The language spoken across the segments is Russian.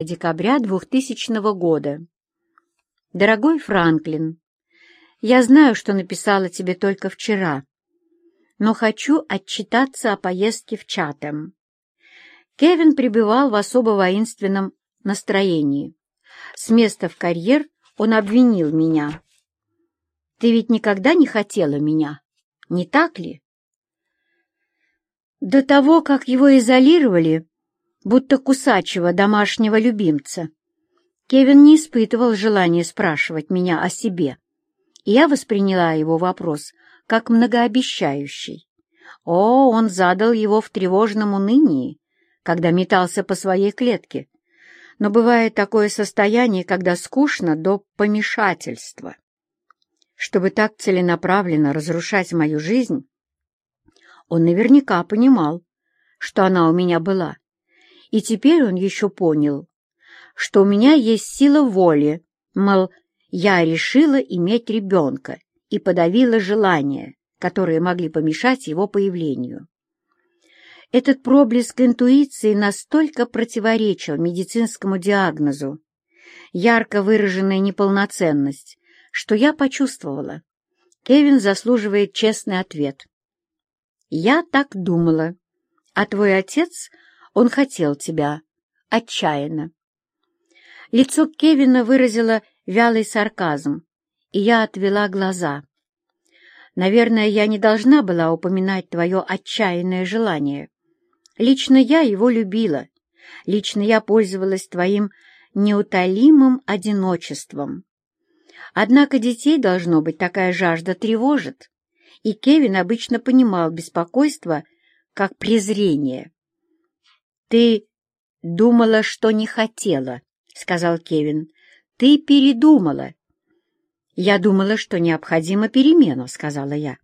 декабря 2000 года. Дорогой Франклин, я знаю, что написала тебе только вчера, но хочу отчитаться о поездке в Чатем. Кевин пребывал в особо воинственном настроении. С места в карьер он обвинил меня. «Ты ведь никогда не хотела меня, не так ли?» До того, как его изолировали, будто кусачего домашнего любимца, Кевин не испытывал желания спрашивать меня о себе, и я восприняла его вопрос как многообещающий. О, он задал его в тревожном унынии, когда метался по своей клетке. Но бывает такое состояние, когда скучно до помешательства. Чтобы так целенаправленно разрушать мою жизнь, он наверняка понимал, что она у меня была. И теперь он еще понял, что у меня есть сила воли, мол, я решила иметь ребенка и подавила желания, которые могли помешать его появлению. Этот проблеск интуиции настолько противоречил медицинскому диагнозу, ярко выраженная неполноценность, что я почувствовала. Кевин заслуживает честный ответ. «Я так думала. А твой отец, он хотел тебя. Отчаянно». Лицо Кевина выразило вялый сарказм, и я отвела глаза. «Наверное, я не должна была упоминать твое отчаянное желание. Лично я его любила. Лично я пользовалась твоим неутолимым одиночеством. Однако детей, должно быть, такая жажда тревожит и Кевин обычно понимал беспокойство как презрение. «Ты думала, что не хотела», — сказал Кевин. «Ты передумала». «Я думала, что необходима перемена», — сказала я.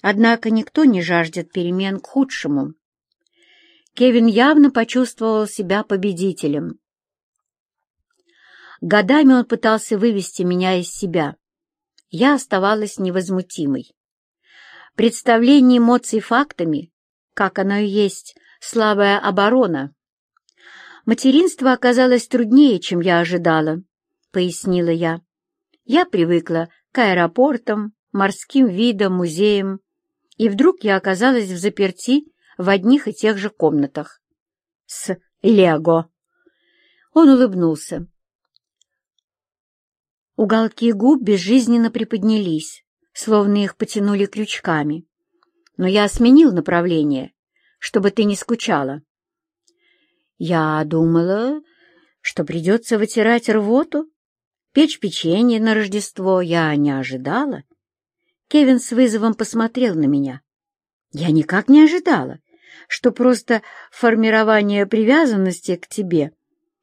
«Однако никто не жаждет перемен к худшему». Кевин явно почувствовал себя победителем. Годами он пытался вывести меня из себя. Я оставалась невозмутимой. Представление эмоций фактами, как оно и есть, слабая оборона. Материнство оказалось труднее, чем я ожидала, — пояснила я. Я привыкла к аэропортам, морским видам, музеям, и вдруг я оказалась в заперти в одних и тех же комнатах. С Лего. Он улыбнулся. Уголки губ безжизненно приподнялись словно их потянули крючками. Но я сменил направление, чтобы ты не скучала. Я думала, что придется вытирать рвоту, печь печенье на Рождество. Я не ожидала. Кевин с вызовом посмотрел на меня. Я никак не ожидала, что просто формирование привязанности к тебе.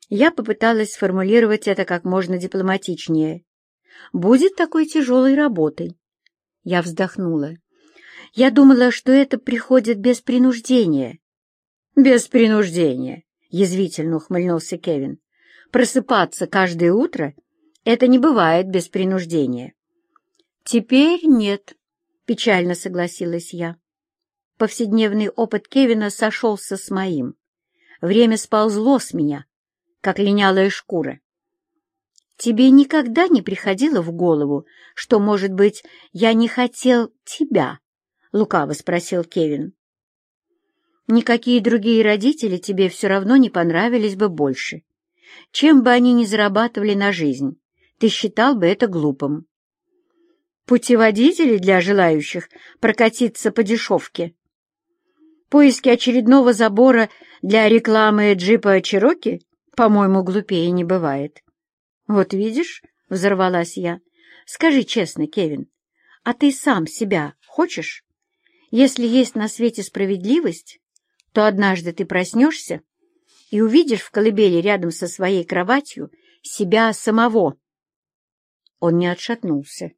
Я попыталась сформулировать это как можно дипломатичнее. Будет такой тяжелой работой. Я вздохнула. Я думала, что это приходит без принуждения. Без принуждения, язвительно ухмыльнулся Кевин. Просыпаться каждое утро — это не бывает без принуждения. Теперь нет, печально согласилась я. Повседневный опыт Кевина сошелся с моим. Время сползло с меня, как линялая шкура. Тебе никогда не приходило в голову, что, может быть, я не хотел тебя? — лукаво спросил Кевин. Никакие другие родители тебе все равно не понравились бы больше. Чем бы они ни зарабатывали на жизнь, ты считал бы это глупым. Путеводители для желающих прокатиться по дешевке. Поиски очередного забора для рекламы джипа Чироки, по-моему, глупее не бывает. «Вот видишь», — взорвалась я, — «скажи честно, Кевин, а ты сам себя хочешь? Если есть на свете справедливость, то однажды ты проснешься и увидишь в колыбели рядом со своей кроватью себя самого». Он не отшатнулся,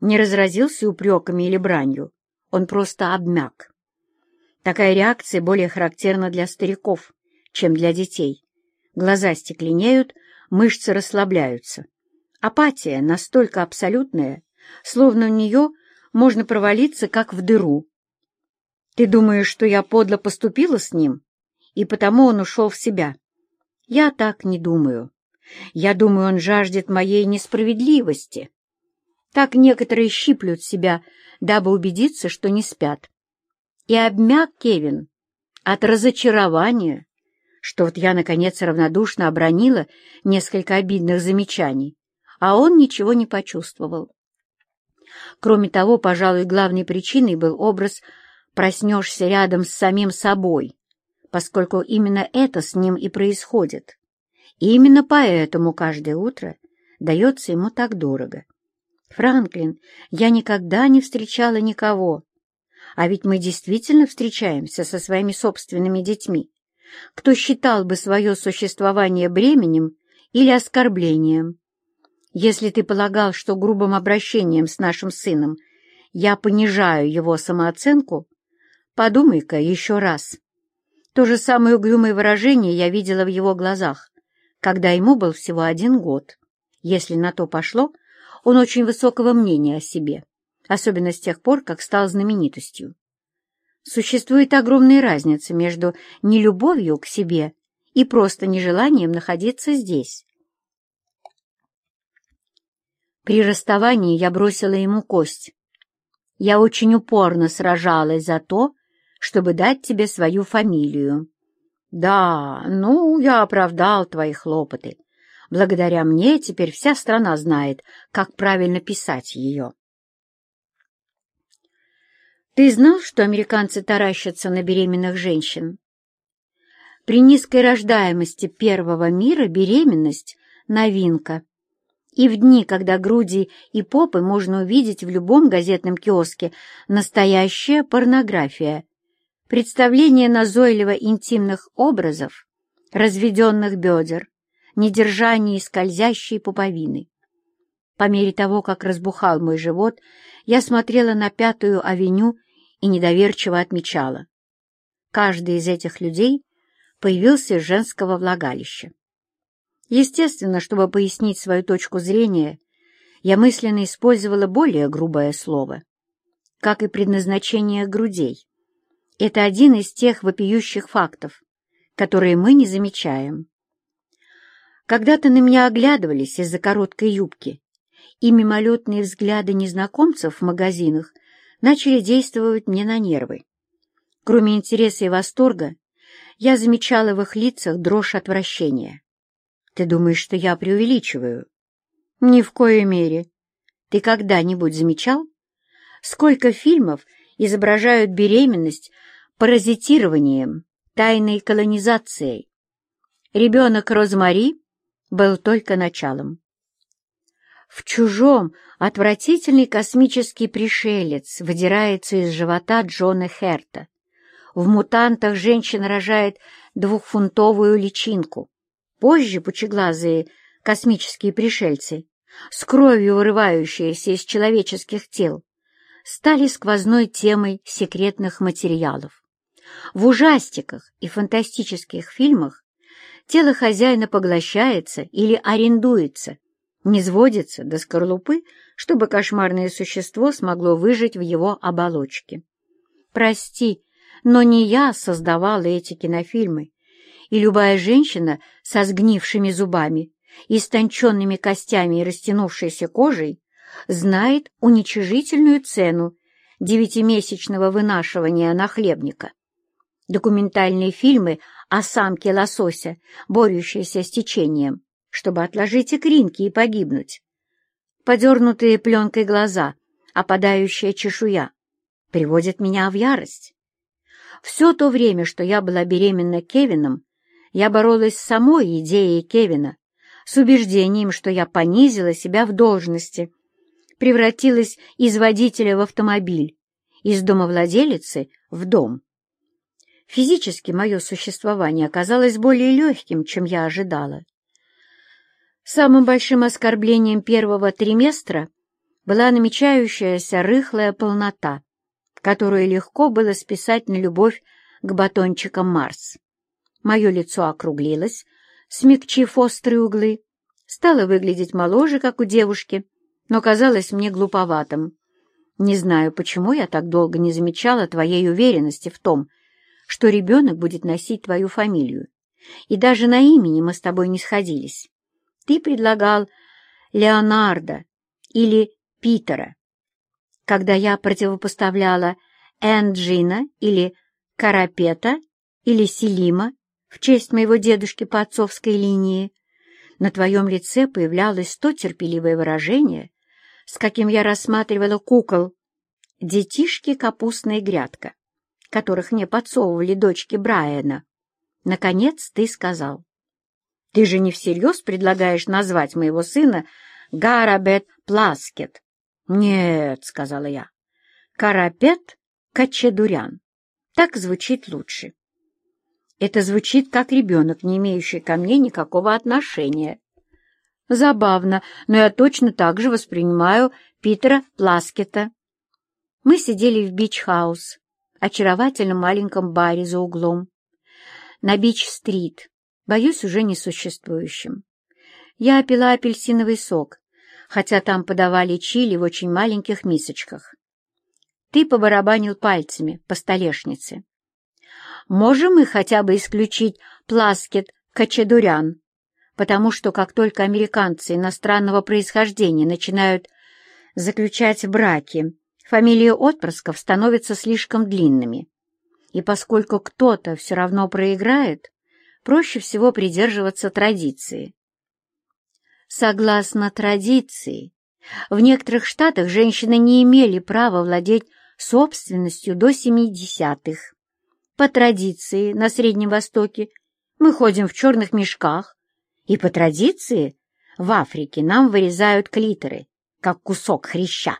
не разразился упреками или бранью, он просто обмяк. Такая реакция более характерна для стариков, чем для детей. Глаза стекленеют, мышцы расслабляются. Апатия настолько абсолютная, словно в нее можно провалиться, как в дыру. Ты думаешь, что я подло поступила с ним, и потому он ушел в себя? Я так не думаю. Я думаю, он жаждет моей несправедливости. Так некоторые щиплют себя, дабы убедиться, что не спят. И обмяк Кевин от разочарования, что вот я, наконец, равнодушно обронила несколько обидных замечаний, а он ничего не почувствовал. Кроме того, пожалуй, главной причиной был образ «проснешься рядом с самим собой», поскольку именно это с ним и происходит. И именно поэтому каждое утро дается ему так дорого. Франклин, я никогда не встречала никого. А ведь мы действительно встречаемся со своими собственными детьми. Кто считал бы свое существование бременем или оскорблением? Если ты полагал, что грубым обращением с нашим сыном я понижаю его самооценку, подумай-ка еще раз. То же самое угрюмое выражение я видела в его глазах, когда ему был всего один год. Если на то пошло, он очень высокого мнения о себе, особенно с тех пор, как стал знаменитостью. Существует огромная разница между нелюбовью к себе и просто нежеланием находиться здесь. При расставании я бросила ему кость. Я очень упорно сражалась за то, чтобы дать тебе свою фамилию. Да, ну, я оправдал твои хлопоты. Благодаря мне теперь вся страна знает, как правильно писать ее. Ты знал, что американцы таращатся на беременных женщин? При низкой рождаемости первого мира беременность — новинка. И в дни, когда груди и попы можно увидеть в любом газетном киоске, настоящая порнография представление назойливо интимных образов, разведенных бедер, недержание скользящей пуповины. По мере того, как разбухал мой живот, я смотрела на Пятую авеню и недоверчиво отмечала. Каждый из этих людей появился из женского влагалища. Естественно, чтобы пояснить свою точку зрения, я мысленно использовала более грубое слово, как и предназначение грудей. Это один из тех вопиющих фактов, которые мы не замечаем. Когда-то на меня оглядывались из-за короткой юбки, и мимолетные взгляды незнакомцев в магазинах начали действовать мне на нервы. Кроме интереса и восторга, я замечала в их лицах дрожь отвращения. «Ты думаешь, что я преувеличиваю?» «Ни в коей мере. Ты когда-нибудь замечал, сколько фильмов изображают беременность паразитированием, тайной колонизацией. Ребенок Розмари был только началом. В чужом отвратительный космический пришелец выдирается из живота Джона Херта. В мутантах женщина рожает двухфунтовую личинку. Позже пучеглазые космические пришельцы, с кровью вырывающиеся из человеческих тел, стали сквозной темой секретных материалов. В ужастиках и фантастических фильмах тело хозяина поглощается или арендуется, не сводится до скорлупы, чтобы кошмарное существо смогло выжить в его оболочке. Прости, но не я создавала эти кинофильмы, и любая женщина со сгнившими зубами, истонченными костями и растянувшейся кожей знает уничижительную цену девятимесячного вынашивания нахлебника. Документальные фильмы о самке лосося, борющейся с течением, чтобы отложить икринки и погибнуть. Подернутые пленкой глаза, опадающая чешуя, приводят меня в ярость. Все то время, что я была беременна Кевином, я боролась с самой идеей Кевина, с убеждением, что я понизила себя в должности, превратилась из водителя в автомобиль, из домовладелицы в дом. Физически мое существование оказалось более легким, чем я ожидала. Самым большим оскорблением первого триместра была намечающаяся рыхлая полнота, которую легко было списать на любовь к батончикам Марс. Мое лицо округлилось, смягчив острые углы, стало выглядеть моложе, как у девушки, но казалось мне глуповатым. Не знаю, почему я так долго не замечала твоей уверенности в том, что ребенок будет носить твою фамилию, И даже на имени мы с тобой не сходились. Ты предлагал Леонардо или Питера. Когда я противопоставляла Энджина или Карапета или Селима в честь моего дедушки по отцовской линии, на твоем лице появлялось то терпеливое выражение, с каким я рассматривала кукол, детишки капустная грядка, которых мне подсовывали дочки Брайана. Наконец ты сказал. Ты же не всерьез предлагаешь назвать моего сына Гарабет Пласкет? Нет, — сказала я. Карапет Качедурян. Так звучит лучше. Это звучит как ребенок, не имеющий ко мне никакого отношения. Забавно, но я точно так же воспринимаю Питера Пласкета. Мы сидели в бич-хаус, очаровательном маленьком баре за углом, на Бич-стрит, боюсь, уже несуществующим. Я пила апельсиновый сок, хотя там подавали чили в очень маленьких мисочках. Ты побарабанил пальцами по столешнице. Можем мы хотя бы исключить пласкет качедурян, потому что как только американцы иностранного происхождения начинают заключать браки, фамилии отпрысков становятся слишком длинными. И поскольку кто-то все равно проиграет, проще всего придерживаться традиции. Согласно традиции, в некоторых штатах женщины не имели права владеть собственностью до 70-х. По традиции на Среднем Востоке мы ходим в черных мешках, и по традиции в Африке нам вырезают клиторы, как кусок хряща.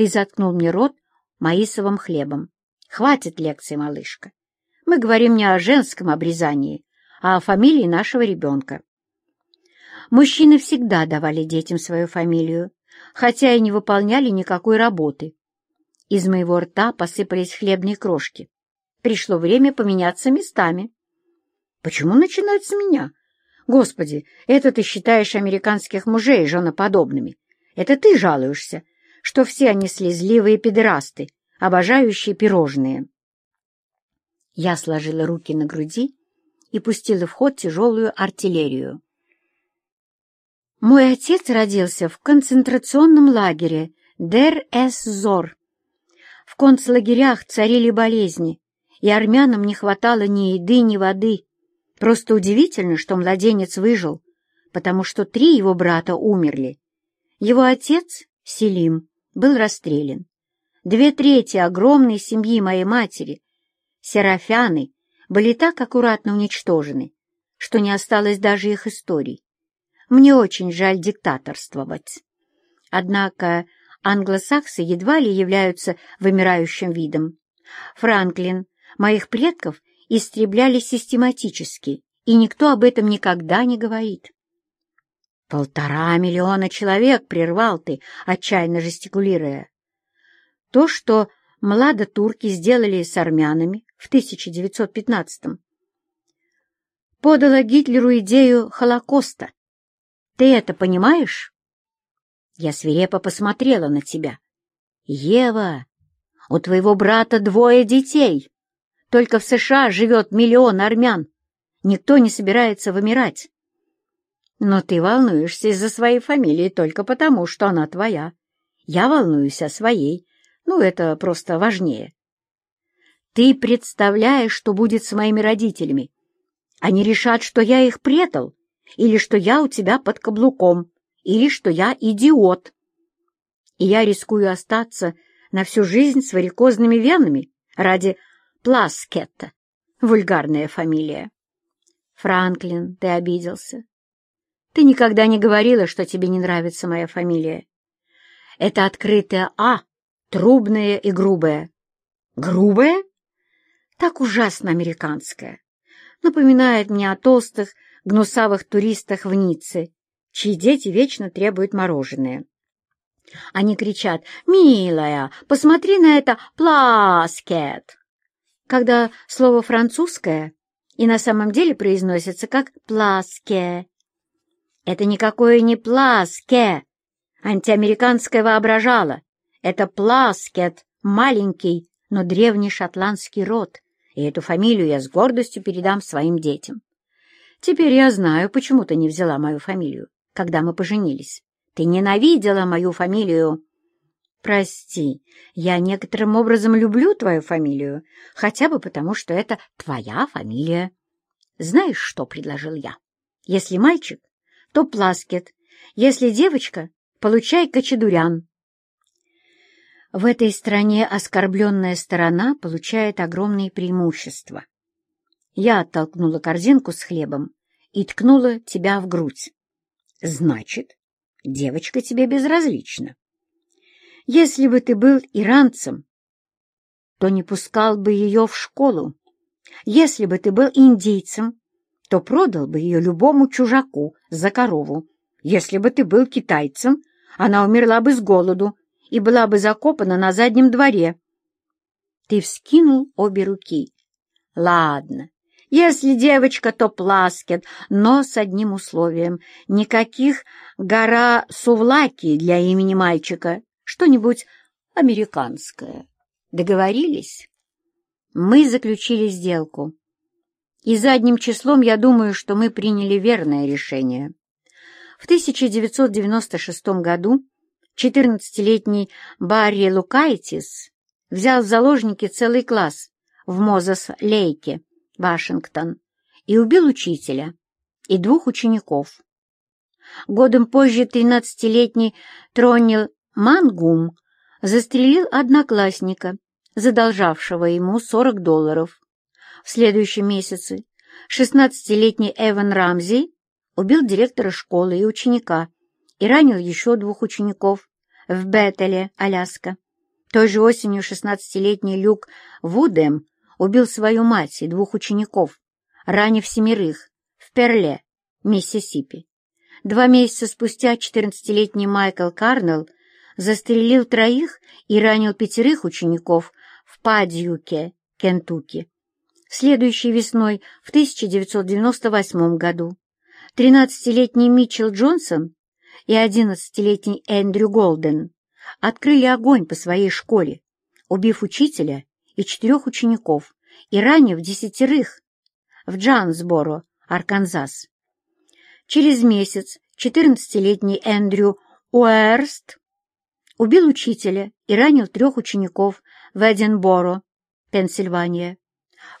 Ты заткнул мне рот маисовым хлебом. Хватит лекции, малышка. Мы говорим не о женском обрезании, а о фамилии нашего ребенка. Мужчины всегда давали детям свою фамилию, хотя и не выполняли никакой работы. Из моего рта посыпались хлебные крошки. Пришло время поменяться местами. Почему начинать с меня? Господи, это ты считаешь американских мужей женоподобными. Это ты жалуешься, что все они слезливые педерасты, обожающие пирожные. Я сложила руки на груди и пустила в ход тяжелую артиллерию. Мой отец родился в концентрационном лагере Дер-эс-Зор. В концлагерях царили болезни, и армянам не хватало ни еды, ни воды. Просто удивительно, что младенец выжил, потому что три его брата умерли. Его отец, Селим, был расстрелян. Две трети огромной семьи моей матери, Серафяны, были так аккуратно уничтожены, что не осталось даже их историй. Мне очень жаль диктаторствовать. Однако англосаксы едва ли являются вымирающим видом. Франклин, моих предков истребляли систематически, и никто об этом никогда не говорит. «Полтора миллиона человек!» — прервал ты, отчаянно жестикулируя. То, что младотурки сделали с армянами в 1915-м, подало Гитлеру идею Холокоста, ты это понимаешь? Я свирепо посмотрела на тебя. Ева, у твоего брата двое детей. Только в США живет миллион армян. Никто не собирается вымирать. Но ты волнуешься из-за своей фамилии только потому, что она твоя. Я волнуюсь о своей. Ну, это просто важнее. Ты представляешь, что будет с моими родителями. Они решат, что я их предал, или что я у тебя под каблуком, или что я идиот. И я рискую остаться на всю жизнь с варикозными венами ради Пласкетта, вульгарная фамилия. Франклин, ты обиделся. Ты никогда не говорила, что тебе не нравится моя фамилия. Это открытое «А», трубное и грубое. Грубое? Так ужасно американское. Напоминает мне о толстых, гнусавых туристах в Ницце, чьи дети вечно требуют мороженое. Они кричат «Милая, посмотри на это пласкет!» Когда слово французское и на самом деле произносится как «пласке». Это никакое не пласке, антиамериканское воображало. Это пласкет, маленький, но древний шотландский род, и эту фамилию я с гордостью передам своим детям. Теперь я знаю, почему ты не взяла мою фамилию, когда мы поженились. Ты ненавидела мою фамилию. Прости, я некоторым образом люблю твою фамилию, хотя бы потому, что это твоя фамилия. Знаешь, что предложил я? Если мальчик, то Пласкет. Если девочка, получай Кочедурян. В этой стране оскорбленная сторона получает огромные преимущества. Я оттолкнула корзинку с хлебом и ткнула тебя в грудь. Значит, девочка тебе безразлична. Если бы ты был иранцем, то не пускал бы ее в школу. Если бы ты был индейцем, то продал бы ее любому чужаку за корову. Если бы ты был китайцем, она умерла бы с голоду и была бы закопана на заднем дворе. Ты вскинул обе руки. Ладно, если девочка, то пласкет, но с одним условием. Никаких гора Сувлаки для имени мальчика. Что-нибудь американское. Договорились? Мы заключили сделку. И задним числом я думаю, что мы приняли верное решение. В 1996 году 14-летний Барри Лукайтис взял в заложники целый класс в Мозес-Лейке, Вашингтон, и убил учителя и двух учеников. Годом позже 13-летний Тронил Мангум застрелил одноклассника, задолжавшего ему 40 долларов. В следующем месяце 16-летний Эван Рамзи убил директора школы и ученика и ранил еще двух учеников в Беттеле, Аляска. Той же осенью 16-летний Люк Вудем убил свою мать и двух учеников, ранив семерых в Перле, Миссисипи. Два месяца спустя 14-летний Майкл Карнелл застрелил троих и ранил пятерых учеников в Падьюке, Кентукки. Следующей весной, в 1998 году, 13-летний Митчелл Джонсон и 11-летний Эндрю Голден открыли огонь по своей школе, убив учителя и четырех учеников и ранив десятерых в Джансборо, Арканзас. Через месяц 14-летний Эндрю Уэрст убил учителя и ранил трех учеников в Эдинборо, Пенсильвания.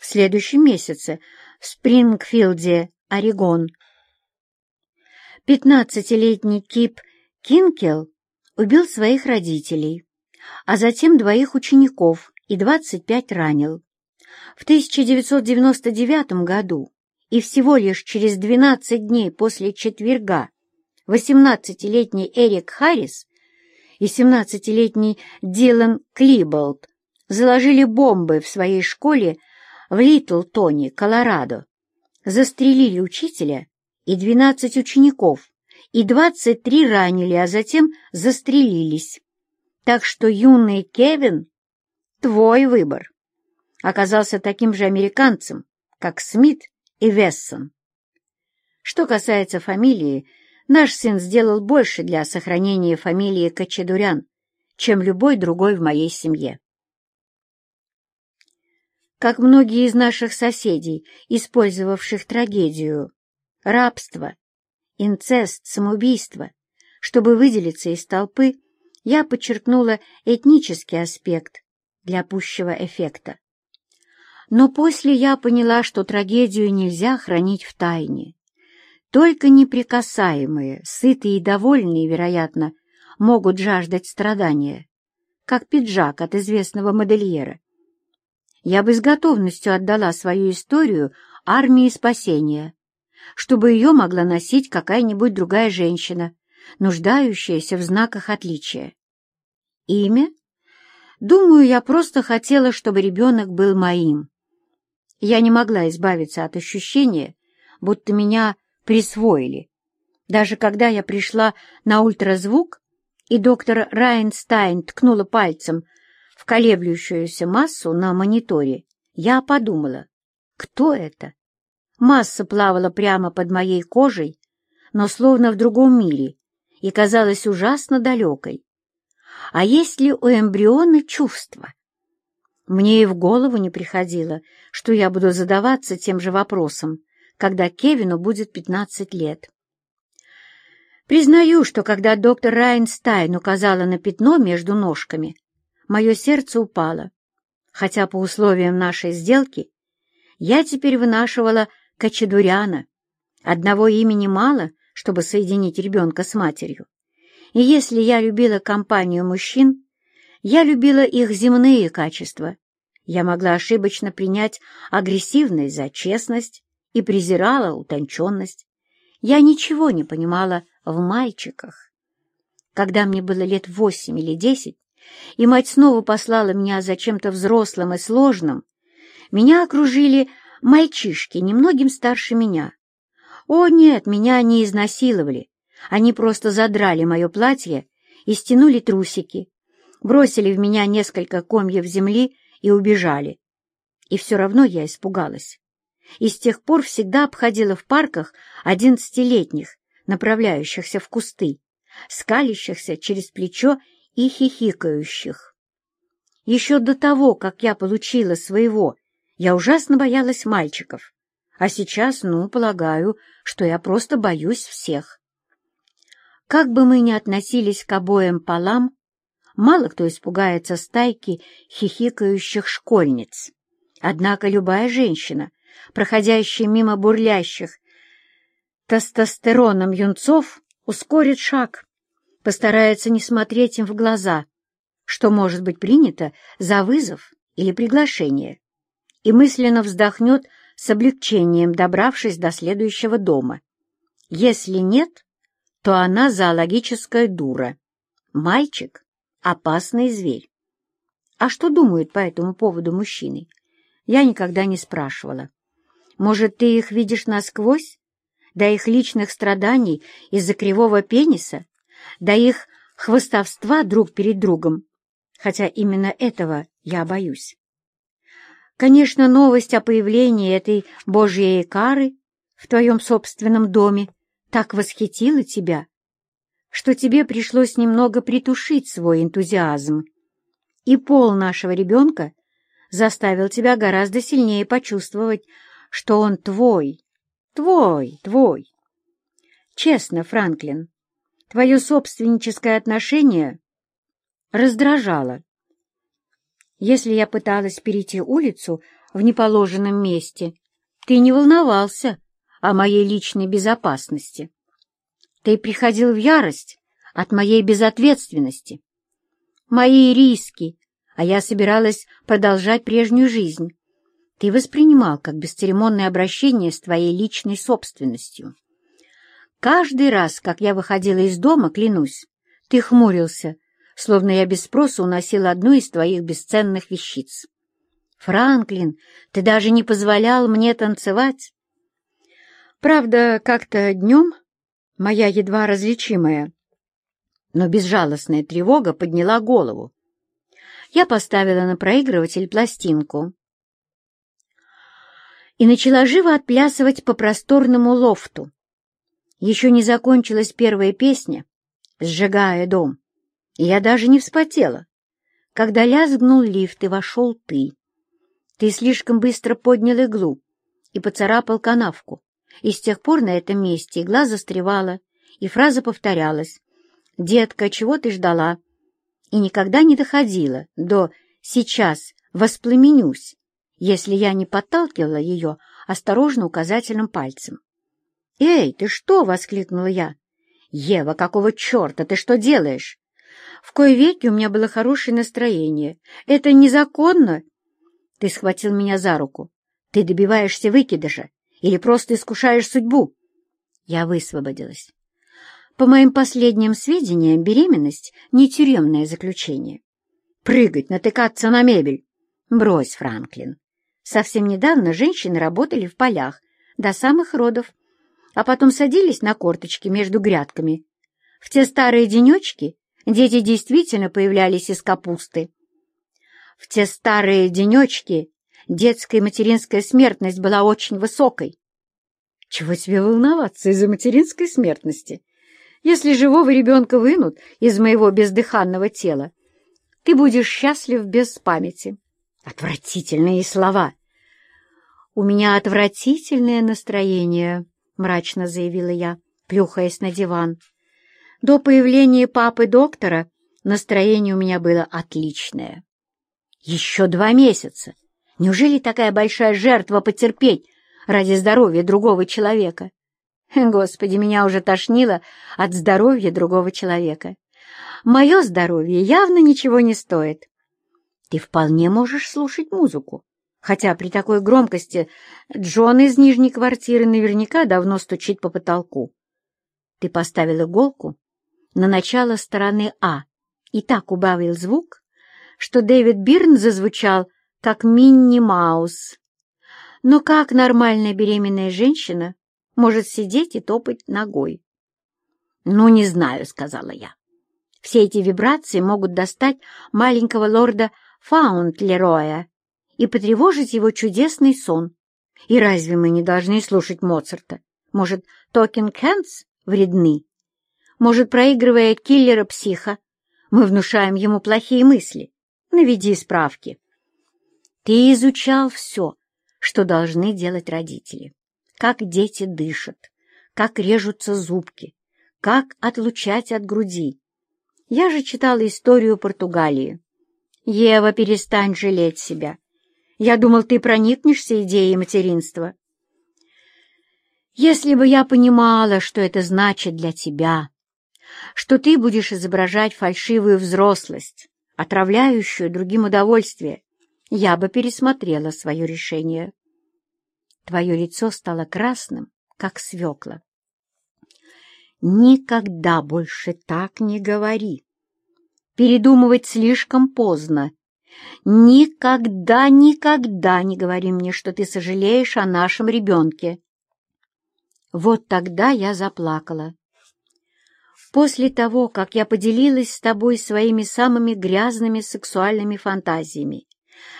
В следующем месяце в Спрингфилде, Орегон. Пятнадцатилетний Кип Кинкел убил своих родителей, а затем двоих учеников и 25 ранил. В 1999 году и всего лишь через 12 дней после четверга 18-летний Эрик Харрис и 17-летний Дилан Клиболд заложили бомбы в своей школе в Литлтоне, Колорадо, застрелили учителя и 12 учеников, и 23 ранили, а затем застрелились. Так что юный Кевин Твой выбор. Оказался таким же американцем, как Смит и Вессон. Что касается фамилии, наш сын сделал больше для сохранения фамилии Кочедурян, чем любой другой в моей семье. Как многие из наших соседей, использовавших трагедию, рабство, инцест, самоубийство, чтобы выделиться из толпы, я подчеркнула этнический аспект для пущего эффекта. Но после я поняла, что трагедию нельзя хранить в тайне. Только неприкасаемые, сытые и довольные, вероятно, могут жаждать страдания, как пиджак от известного модельера. Я бы с готовностью отдала свою историю армии спасения, чтобы ее могла носить какая-нибудь другая женщина, нуждающаяся в знаках отличия. Имя Думаю, я просто хотела, чтобы ребенок был моим. Я не могла избавиться от ощущения, будто меня присвоили. Даже когда я пришла на ультразвук, и доктор Райнстайн ткнула пальцем колеблющуюся массу на мониторе, я подумала, кто это? Масса плавала прямо под моей кожей, но словно в другом мире, и казалась ужасно далекой. А есть ли у эмбриона чувства? Мне и в голову не приходило, что я буду задаваться тем же вопросом, когда Кевину будет 15 лет. Признаю, что когда доктор Райнстайн указала на пятно между ножками, мое сердце упало, хотя по условиям нашей сделки я теперь вынашивала Качедуряна. Одного имени мало, чтобы соединить ребенка с матерью. И если я любила компанию мужчин, я любила их земные качества. Я могла ошибочно принять агрессивность за честность и презирала утонченность. Я ничего не понимала в мальчиках. Когда мне было лет восемь или десять, и мать снова послала меня за чем-то взрослым и сложным, меня окружили мальчишки, немногим старше меня. О, нет, меня не изнасиловали. Они просто задрали мое платье и стянули трусики, бросили в меня несколько комьев земли и убежали. И все равно я испугалась. И с тех пор всегда обходила в парках одиннадцатилетних, направляющихся в кусты, скалящихся через плечо и хихикающих. Еще до того, как я получила своего, я ужасно боялась мальчиков, а сейчас, ну, полагаю, что я просто боюсь всех. Как бы мы ни относились к обоим полам, мало кто испугается стайки хихикающих школьниц. Однако любая женщина, проходящая мимо бурлящих тестостероном юнцов, ускорит шаг, постарается не смотреть им в глаза, что может быть принято за вызов или приглашение, и мысленно вздохнет с облегчением, добравшись до следующего дома. Если нет, то она зоологическая дура. Мальчик — опасный зверь. А что думают по этому поводу мужчины? Я никогда не спрашивала. Может, ты их видишь насквозь? До их личных страданий из-за кривого пениса? До их хвостовства друг перед другом? Хотя именно этого я боюсь. Конечно, новость о появлении этой божьей кары в твоем собственном доме так восхитила тебя, что тебе пришлось немного притушить свой энтузиазм. И пол нашего ребенка заставил тебя гораздо сильнее почувствовать, что он твой, твой, твой. Честно, Франклин, твое собственническое отношение раздражало. Если я пыталась перейти улицу в неположенном месте, ты не волновался о моей личной безопасности. Ты приходил в ярость от моей безответственности. Мои риски, а я собиралась продолжать прежнюю жизнь, ты воспринимал как бесцеремонное обращение с твоей личной собственностью. Каждый раз, как я выходила из дома, клянусь, ты хмурился, словно я без спроса уносила одну из твоих бесценных вещиц. Франклин, ты даже не позволял мне танцевать. Правда, как-то днем моя едва различимая, но безжалостная тревога подняла голову. Я поставила на проигрыватель пластинку и начала живо отплясывать по просторному лофту. Еще не закончилась первая песня, сжигая дом, я даже не вспотела, когда лязгнул лифт и вошел ты. Ты слишком быстро поднял иглу и поцарапал канавку, и с тех пор на этом месте игла застревала, и фраза повторялась «Детка, чего ты ждала?» и никогда не доходила до «сейчас воспламенюсь», если я не подталкивала ее осторожно указательным пальцем. «Эй, ты что?» — воскликнула я. «Ева, какого черта? Ты что делаешь?» В кое веки у меня было хорошее настроение. «Это незаконно!» Ты схватил меня за руку. «Ты добиваешься выкидыша или просто искушаешь судьбу?» Я высвободилась. По моим последним сведениям, беременность — не тюремное заключение. Прыгать, натыкаться на мебель. Брось, Франклин. Совсем недавно женщины работали в полях до самых родов, а потом садились на корточки между грядками. В те старые денечки дети действительно появлялись из капусты. В те старые денечки детская и материнская смертность была очень высокой. Чего тебе волноваться из-за материнской смертности? Если живого ребенка вынут из моего бездыханного тела, ты будешь счастлив без памяти. Отвратительные слова! «У меня отвратительное настроение», — мрачно заявила я, плюхаясь на диван. До появления папы-доктора настроение у меня было отличное. Еще два месяца. Неужели такая большая жертва потерпеть ради здоровья другого человека? Господи, меня уже тошнило от здоровья другого человека. Мое здоровье явно ничего не стоит. Ты вполне можешь слушать музыку, хотя при такой громкости Джон из нижней квартиры наверняка давно стучит по потолку. Ты поставил иголку на начало стороны А и так убавил звук, что Дэвид Бирн зазвучал как Минни Маус. Но как нормальная беременная женщина может сидеть и топать ногой? «Ну, не знаю», — сказала я. «Все эти вибрации могут достать маленького лорда Фаунтлероя и потревожить его чудесный сон. И разве мы не должны слушать Моцарта? Может, Talking Heads вредны? Может, проигрывая киллера-психа, мы внушаем ему плохие мысли? Наведи справки. Ты изучал все, что должны делать родители. Как дети дышат, как режутся зубки, как отлучать от груди. Я же читала историю Португалии. Ева, перестань жалеть себя. Я думал, ты проникнешься идеей материнства. Если бы я понимала, что это значит для тебя, что ты будешь изображать фальшивую взрослость, отравляющую другим удовольствие, я бы пересмотрела свое решение. Твое лицо стало красным, как свекла. Никогда больше так не говори. Передумывать слишком поздно. Никогда, никогда не говори мне, что ты сожалеешь о нашем ребенке. Вот тогда я заплакала. После того, как я поделилась с тобой своими самыми грязными сексуальными фантазиями,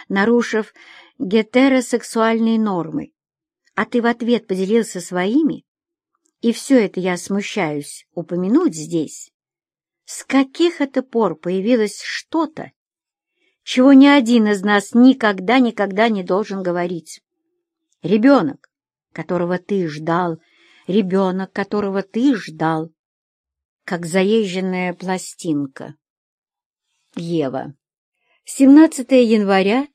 нарушив гетеросексуальные нормы, а ты в ответ поделился своими, и все это я смущаюсь упомянуть здесь, с каких это пор появилось что-то, чего ни один из нас никогда-никогда не должен говорить? Ребенок, которого ты ждал, ребенок, которого ты ждал, как заезженная пластинка. Ева. 17 января